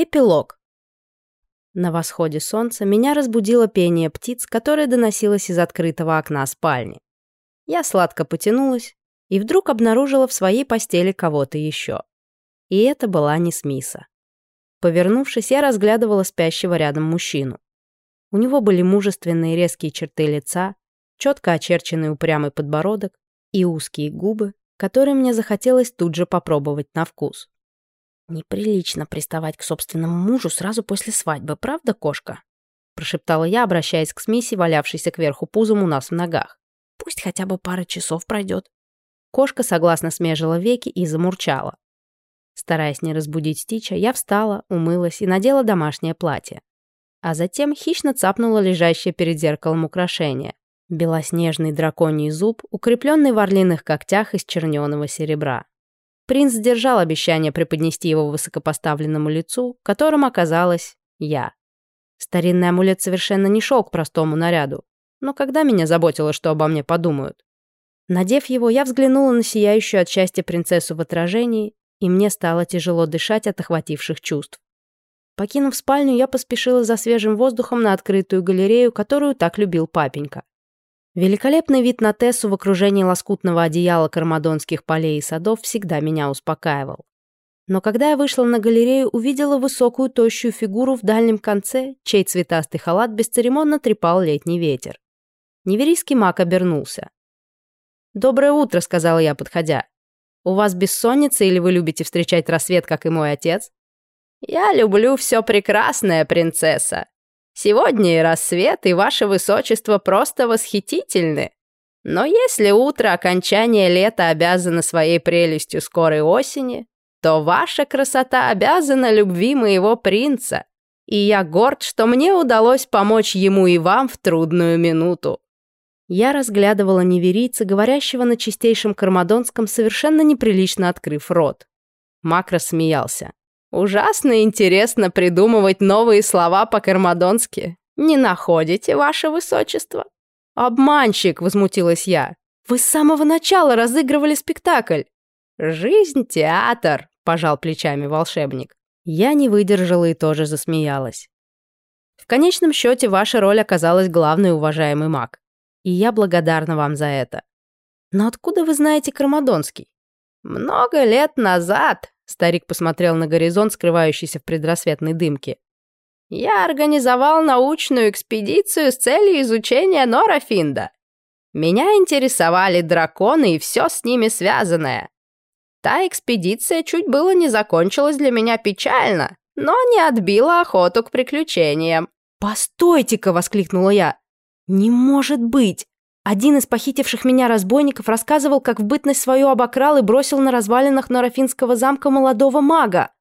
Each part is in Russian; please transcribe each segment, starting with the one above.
Эпилог. На восходе солнца меня разбудило пение птиц, которое доносилось из открытого окна спальни. Я сладко потянулась и вдруг обнаружила в своей постели кого-то еще. И это была не Смиса. Повернувшись, я разглядывала спящего рядом мужчину. У него были мужественные резкие черты лица, четко очерченный упрямый подбородок и узкие губы, которые мне захотелось тут же попробовать на вкус. «Неприлично приставать к собственному мужу сразу после свадьбы, правда, кошка?» прошептала я, обращаясь к Смиси, валявшейся кверху пузом у нас в ногах. «Пусть хотя бы пара часов пройдет». Кошка согласно смежила веки и замурчала. Стараясь не разбудить Стича, я встала, умылась и надела домашнее платье. А затем хищно цапнула лежащее перед зеркалом украшение. Белоснежный драконий зуб, укрепленный в орлиных когтях из черненого серебра. Принц сдержал обещание преподнести его высокопоставленному лицу, которым оказалась я. Старинный амулет совершенно не шел к простому наряду, но когда меня заботило, что обо мне подумают? Надев его, я взглянула на сияющую от счастья принцессу в отражении, и мне стало тяжело дышать от охвативших чувств. Покинув спальню, я поспешила за свежим воздухом на открытую галерею, которую так любил папенька. Великолепный вид на Тессу в окружении лоскутного одеяла кармадонских полей и садов всегда меня успокаивал. Но когда я вышла на галерею, увидела высокую тощую фигуру в дальнем конце, чей цветастый халат бесцеремонно трепал летний ветер. Неверийский маг обернулся. «Доброе утро», — сказала я, подходя. «У вас бессонница или вы любите встречать рассвет, как и мой отец?» «Я люблю все прекрасное, принцесса», Сегодня и рассвет, и ваше высочество просто восхитительны. Но если утро окончания лета обязано своей прелестью скорой осени, то ваша красота обязана любви моего принца, и я горд, что мне удалось помочь ему и вам в трудную минуту». Я разглядывала неверийца, говорящего на чистейшем кармадонском, совершенно неприлично открыв рот. Макро смеялся. Ужасно интересно придумывать новые слова по-кармадонски. Не находите, ваше высочество? Обманщик, возмутилась я. Вы с самого начала разыгрывали спектакль. Жизнь — театр, пожал плечами волшебник. Я не выдержала и тоже засмеялась. В конечном счете ваша роль оказалась главной, уважаемый маг. И я благодарна вам за это. Но откуда вы знаете Кармадонский? Много лет назад Старик посмотрел на горизонт, скрывающийся в предрассветной дымке. «Я организовал научную экспедицию с целью изучения Норафинда. Меня интересовали драконы и все с ними связанное. Та экспедиция чуть было не закончилась для меня печально, но не отбила охоту к приключениям». «Постойте-ка!» — воскликнула я. «Не может быть! Один из похитивших меня разбойников рассказывал, как в бытность свою обокрал и бросил на развалинах Норафинского замка молодого мага.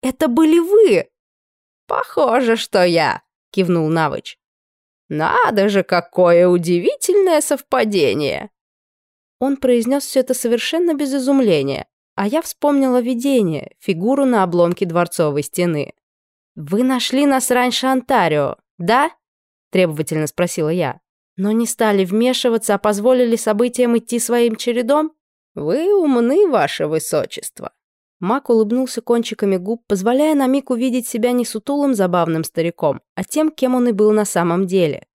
«Это были вы!» «Похоже, что я», — кивнул Навыч. «Надо же, какое удивительное совпадение!» Он произнес все это совершенно без изумления, а я вспомнила видение, фигуру на обломке дворцовой стены. «Вы нашли нас раньше Онтарио, да?» – требовательно спросила я но не стали вмешиваться, а позволили событиям идти своим чередом? Вы умны, ваше высочество. Мак улыбнулся кончиками губ, позволяя на миг увидеть себя не сутулым забавным стариком, а тем, кем он и был на самом деле.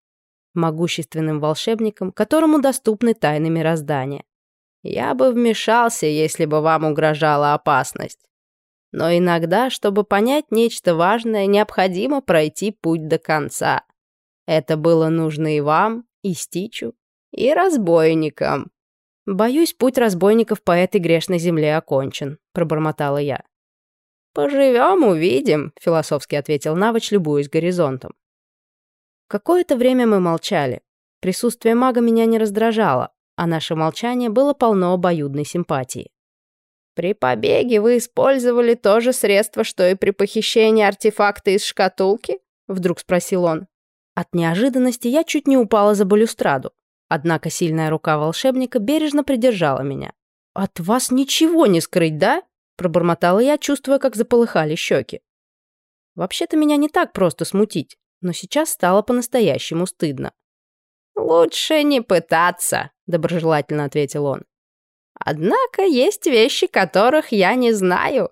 Могущественным волшебником, которому доступны тайны мироздания. Я бы вмешался, если бы вам угрожала опасность. Но иногда, чтобы понять нечто важное, необходимо пройти путь до конца. Это было нужно и вам, и Стичу, и разбойникам. Боюсь, путь разбойников по этой грешной земле окончен, пробормотала я. Поживем, увидим, философски ответил Навыч, любуясь горизонтом. Какое-то время мы молчали. Присутствие мага меня не раздражало, а наше молчание было полно обоюдной симпатии. «При побеге вы использовали то же средство, что и при похищении артефакта из шкатулки?» — вдруг спросил он. От неожиданности я чуть не упала за балюстраду. Однако сильная рука волшебника бережно придержала меня. «От вас ничего не скрыть, да?» Пробормотала я, чувствуя, как заполыхали щеки. Вообще-то меня не так просто смутить, но сейчас стало по-настоящему стыдно. «Лучше не пытаться», — доброжелательно ответил он. «Однако есть вещи, которых я не знаю».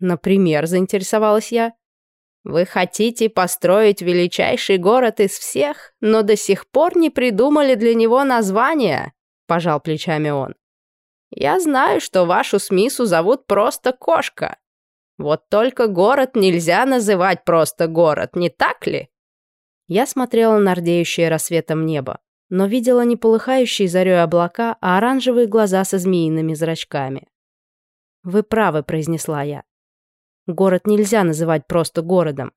«Например», — заинтересовалась я. Вы хотите построить величайший город из всех, но до сих пор не придумали для него названия, пожал плечами он. Я знаю, что вашу Смису зовут просто Кошка. Вот только город нельзя называть просто город, не так ли? Я смотрела на рдеющее рассветом небо, но видела не полыхающие зарей облака, а оранжевые глаза со змеиными зрачками. «Вы правы», — произнесла я. Город нельзя называть просто городом.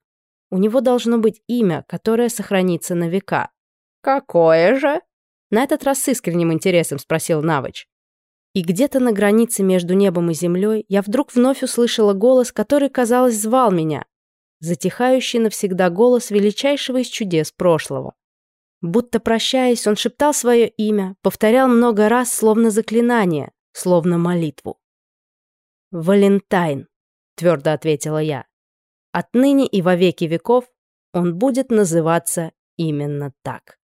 У него должно быть имя, которое сохранится на века. «Какое же?» На этот раз с искренним интересом спросил Навыч. И где-то на границе между небом и землей я вдруг вновь услышала голос, который, казалось, звал меня. Затихающий навсегда голос величайшего из чудес прошлого. Будто прощаясь, он шептал свое имя, повторял много раз, словно заклинание, словно молитву. «Валентайн», — твердо ответила я. «Отныне и во веки веков он будет называться именно так».